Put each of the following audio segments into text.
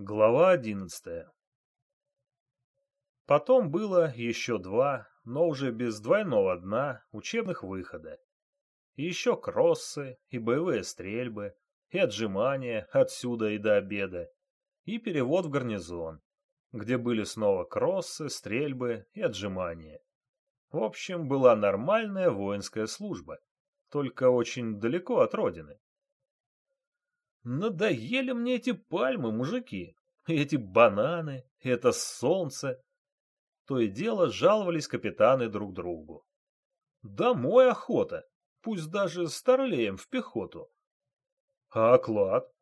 Глава одиннадцатая Потом было еще два, но уже без двойного дна, учебных выхода. И еще кроссы, и боевые стрельбы, и отжимания отсюда и до обеда, и перевод в гарнизон, где были снова кроссы, стрельбы и отжимания. В общем, была нормальная воинская служба, только очень далеко от родины. Надоели мне эти пальмы, мужики, эти бананы, это солнце. То и дело жаловались капитаны друг другу. Домой охота, пусть даже старлеем в пехоту. А оклад?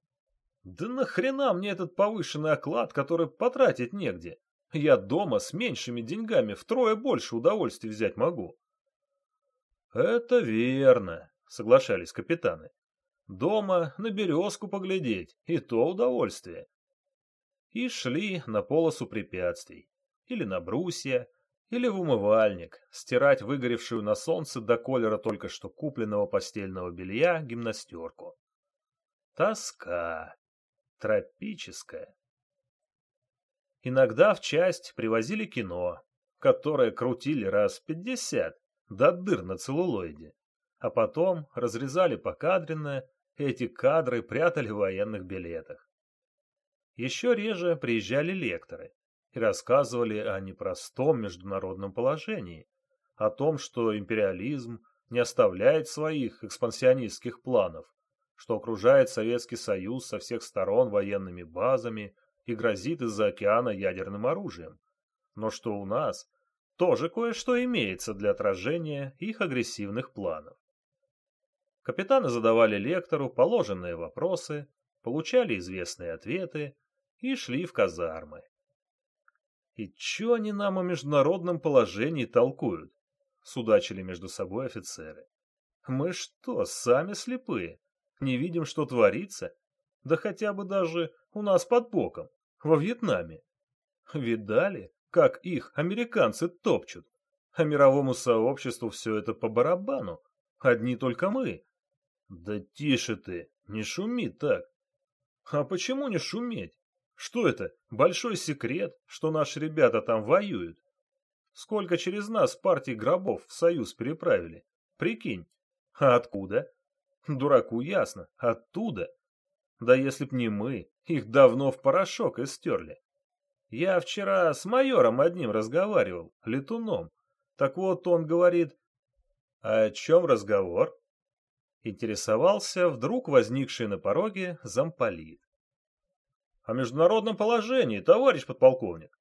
Да нахрена мне этот повышенный оклад, который потратить негде? Я дома с меньшими деньгами втрое больше удовольствий взять могу. Это верно, соглашались капитаны. Дома на березку поглядеть, и то удовольствие. И шли на полосу препятствий, или на брусья, или в умывальник, стирать выгоревшую на солнце до колера только что купленного постельного белья гимнастерку. Тоска. Тропическая. Иногда в часть привозили кино, которое крутили раз пятьдесят, до дыр на целлулоиде, а потом разрезали покадренно, эти кадры прятали в военных билетах. Еще реже приезжали лекторы и рассказывали о непростом международном положении, о том, что империализм не оставляет своих экспансионистских планов, что окружает Советский Союз со всех сторон военными базами и грозит из-за океана ядерным оружием, но что у нас тоже кое-что имеется для отражения их агрессивных планов. Капитаны задавали лектору положенные вопросы, получали известные ответы и шли в казармы. И чё они нам о международном положении толкуют? Судачили между собой офицеры. Мы что, сами слепые? Не видим, что творится? Да хотя бы даже у нас под боком, во Вьетнаме. Видали, как их американцы топчут? А мировому сообществу все это по барабану. Одни только мы. Да тише ты, не шуми так. А почему не шуметь? Что это, большой секрет, что наши ребята там воюют? Сколько через нас партий гробов в Союз переправили? Прикинь. А откуда? Дураку ясно, оттуда. Да если б не мы, их давно в порошок истерли. Я вчера с майором одним разговаривал, летуном. Так вот он говорит... О чем разговор? Интересовался вдруг возникший на пороге замполит. О международном положении, товарищ подполковник.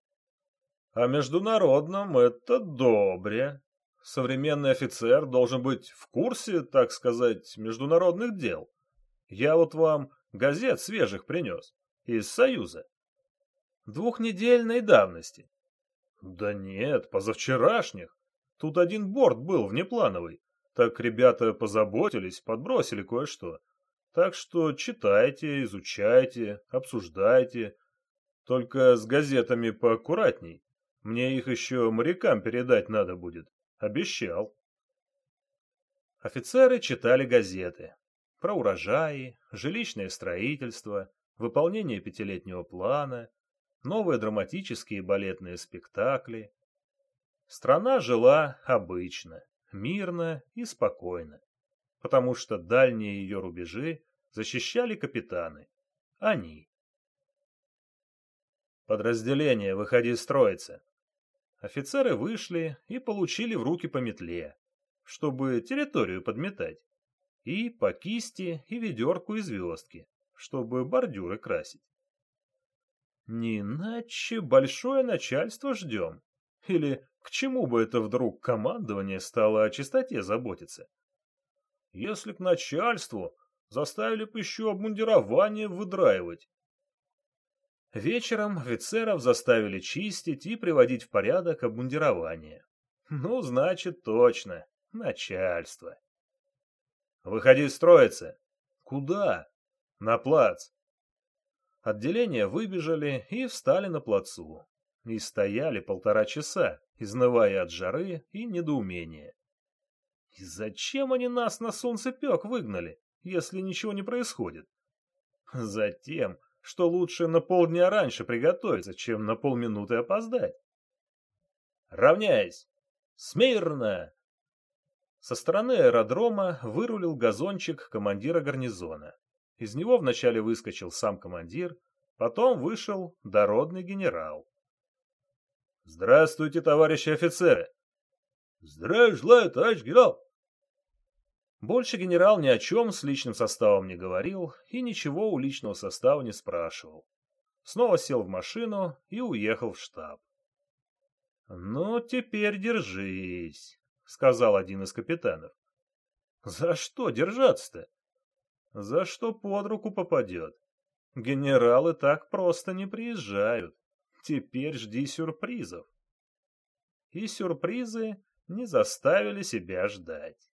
О международном это добре. Современный офицер должен быть в курсе, так сказать, международных дел. Я вот вам газет свежих принес. Из Союза. Двухнедельной давности. Да нет, позавчерашних. Тут один борт был внеплановый. Так ребята позаботились, подбросили кое-что. Так что читайте, изучайте, обсуждайте. Только с газетами поаккуратней. Мне их еще морякам передать надо будет. Обещал. Офицеры читали газеты. Про урожаи, жилищное строительство, выполнение пятилетнего плана, новые драматические и балетные спектакли. Страна жила обычно, мирно и спокойно, потому что дальние ее рубежи защищали капитаны. Они. Подразделение, выходи строиться. Офицеры вышли и получили в руки по метле, чтобы территорию подметать, и по кисти и ведерку и звездки, чтобы бордюры красить. Не иначе большое начальство ждем. Или к чему бы это вдруг командование стало о чистоте заботиться? Если к начальству, заставили бы еще обмундирование выдраивать, Вечером офицеров заставили чистить и приводить в порядок обмундирование. Ну, значит, точно, начальство. Выходи строиться. Куда? На плац. Отделения выбежали и встали на плацу. И стояли полтора часа, изнывая от жары и недоумения. И зачем они нас на солнцепек выгнали, если ничего не происходит? Затем, что лучше на полдня раньше приготовиться, чем на полминуты опоздать. «Равняйсь! Смирно!» Со стороны аэродрома вырулил газончик командира гарнизона. Из него вначале выскочил сам командир, потом вышел дородный генерал. «Здравствуйте, товарищи офицеры!» «Здравия желаю, товарищ генерал!» Больше генерал ни о чем с личным составом не говорил и ничего у личного состава не спрашивал. Снова сел в машину и уехал в штаб. «Ну, теперь держись», — сказал один из капитанов. «За что держаться-то?» «За что под руку попадет. Генералы так просто не приезжают. Теперь жди сюрпризов». И сюрпризы не заставили себя ждать.